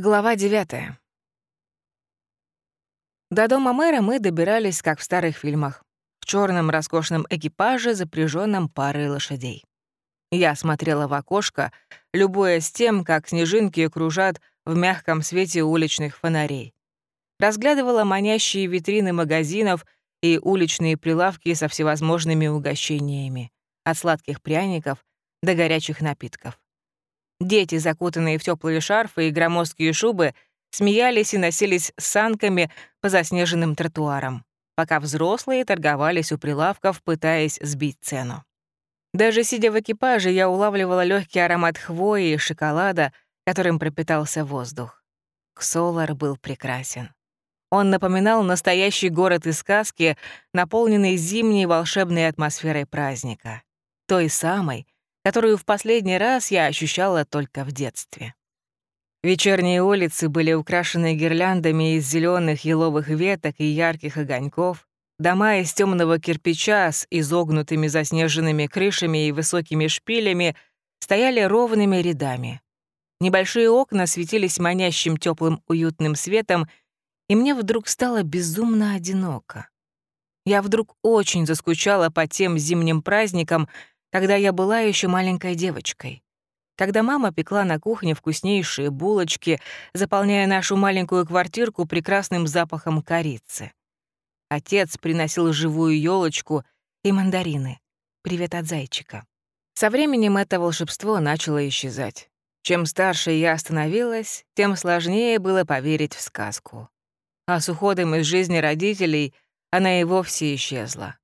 Глава 9. До дома мэра мы добирались, как в старых фильмах, в черном роскошном экипаже, запряженном парой лошадей. Я смотрела в окошко, любуясь тем, как снежинки кружат в мягком свете уличных фонарей. Разглядывала манящие витрины магазинов и уличные прилавки со всевозможными угощениями, от сладких пряников до горячих напитков. Дети, закутанные в теплые шарфы и громоздкие шубы, смеялись и носились с санками по заснеженным тротуарам, пока взрослые торговались у прилавков, пытаясь сбить цену. Даже сидя в экипаже, я улавливала легкий аромат хвои и шоколада, которым пропитался воздух. Ксолар был прекрасен. Он напоминал настоящий город из сказки, наполненный зимней волшебной атмосферой праздника. Той самой, которую в последний раз я ощущала только в детстве. Вечерние улицы были украшены гирляндами из зеленых еловых веток и ярких огоньков, дома из темного кирпича с изогнутыми заснеженными крышами и высокими шпилями стояли ровными рядами. Небольшие окна светились манящим теплым уютным светом, и мне вдруг стало безумно одиноко. Я вдруг очень заскучала по тем зимним праздникам, когда я была еще маленькой девочкой. Когда мама пекла на кухне вкуснейшие булочки, заполняя нашу маленькую квартирку прекрасным запахом корицы. Отец приносил живую елочку и мандарины. Привет от зайчика. Со временем это волшебство начало исчезать. Чем старше я становилась, тем сложнее было поверить в сказку. А с уходом из жизни родителей она и вовсе исчезла.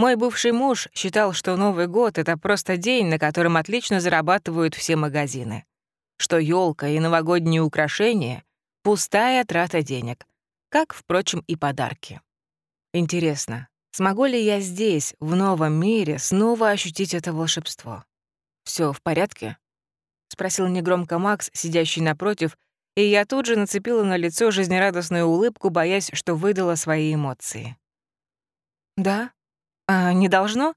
Мой бывший муж считал, что Новый год — это просто день, на котором отлично зарабатывают все магазины. Что елка и новогодние украшения — пустая трата денег, как, впрочем, и подарки. Интересно, смогу ли я здесь, в новом мире, снова ощутить это волшебство? Все в порядке?» — спросил негромко Макс, сидящий напротив, и я тут же нацепила на лицо жизнерадостную улыбку, боясь, что выдала свои эмоции. «Да», «А не должно?»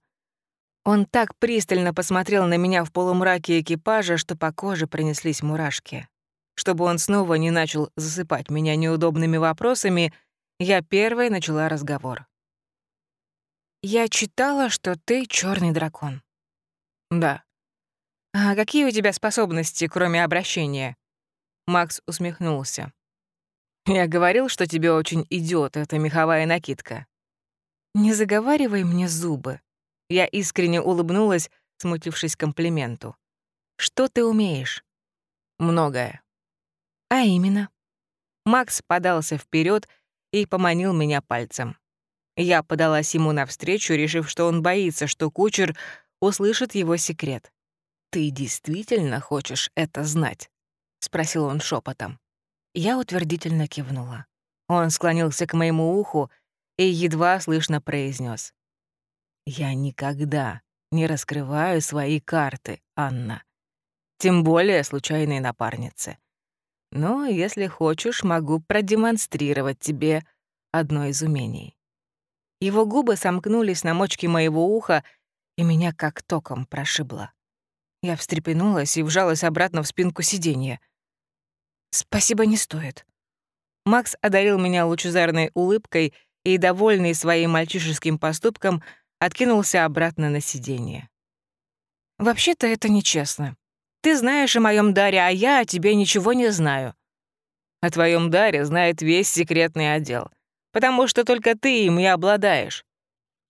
Он так пристально посмотрел на меня в полумраке экипажа, что по коже пронеслись мурашки. Чтобы он снова не начал засыпать меня неудобными вопросами, я первой начала разговор. «Я читала, что ты черный дракон». «Да». «А какие у тебя способности, кроме обращения?» Макс усмехнулся. «Я говорил, что тебе очень идет эта меховая накидка. «Не заговаривай мне зубы». Я искренне улыбнулась, смутившись комплименту. «Что ты умеешь?» «Многое». «А именно?» Макс подался вперед и поманил меня пальцем. Я подалась ему навстречу, решив, что он боится, что кучер услышит его секрет. «Ты действительно хочешь это знать?» — спросил он шепотом. Я утвердительно кивнула. Он склонился к моему уху и едва слышно произнес: «Я никогда не раскрываю свои карты, Анна. Тем более случайной напарнице. Но, если хочешь, могу продемонстрировать тебе одно из умений». Его губы сомкнулись на мочке моего уха, и меня как током прошибло. Я встрепенулась и вжалась обратно в спинку сиденья. «Спасибо, не стоит». Макс одарил меня лучезарной улыбкой и, довольный своим мальчишеским поступком, откинулся обратно на сиденье. «Вообще-то это нечестно. Ты знаешь о моем даре, а я о тебе ничего не знаю. О твоем даре знает весь секретный отдел, потому что только ты им и обладаешь.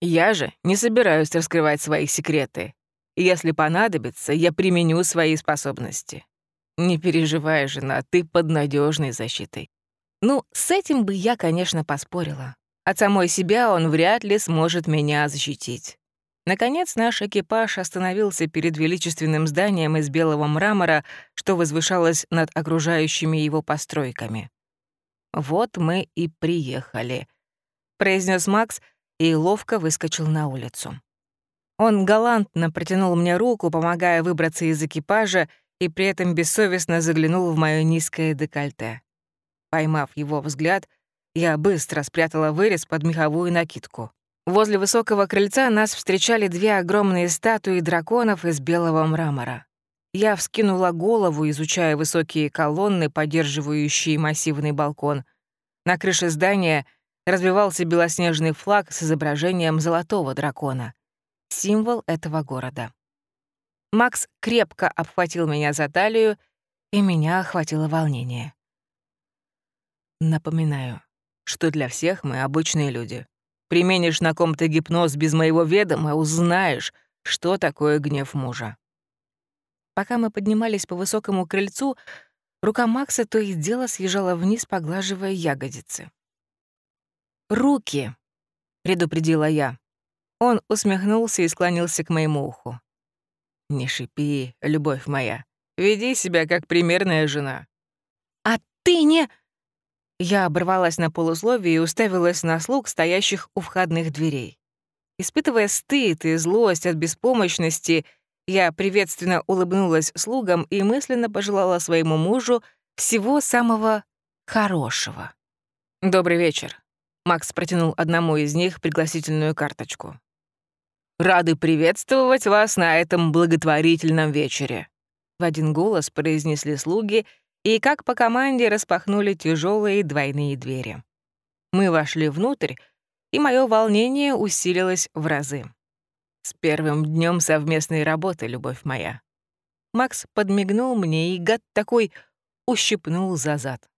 Я же не собираюсь раскрывать свои секреты. Если понадобится, я применю свои способности. Не переживай, жена, ты под надежной защитой. Ну, с этим бы я, конечно, поспорила. От самой себя он вряд ли сможет меня защитить. Наконец наш экипаж остановился перед величественным зданием из белого мрамора, что возвышалось над окружающими его постройками. «Вот мы и приехали», — произнес Макс и ловко выскочил на улицу. Он галантно протянул мне руку, помогая выбраться из экипажа, и при этом бессовестно заглянул в моё низкое декольте. Поймав его взгляд, я быстро спрятала вырез под меховую накидку. Возле высокого крыльца нас встречали две огромные статуи драконов из белого мрамора. Я вскинула голову, изучая высокие колонны, поддерживающие массивный балкон. На крыше здания развивался белоснежный флаг с изображением золотого дракона, символ этого города. Макс крепко обхватил меня за талию, и меня охватило волнение. Напоминаю, что для всех мы обычные люди. Применишь на ком-то гипноз без моего ведома, узнаешь, что такое гнев мужа. Пока мы поднимались по высокому крыльцу, рука Макса то и дело съезжала вниз, поглаживая ягодицы. «Руки!» — предупредила я. Он усмехнулся и склонился к моему уху. «Не шипи, любовь моя. Веди себя как примерная жена». «А ты не...» Я оборвалась на полусловие и уставилась на слуг, стоящих у входных дверей. Испытывая стыд и злость от беспомощности, я приветственно улыбнулась слугам и мысленно пожелала своему мужу всего самого хорошего. «Добрый вечер». Макс протянул одному из них пригласительную карточку. «Рады приветствовать вас на этом благотворительном вечере», — в один голос произнесли слуги и, как по команде, распахнули тяжелые двойные двери. Мы вошли внутрь, и мое волнение усилилось в разы. С первым днем совместной работы, любовь моя. Макс подмигнул мне, и гад такой ущипнул за зад.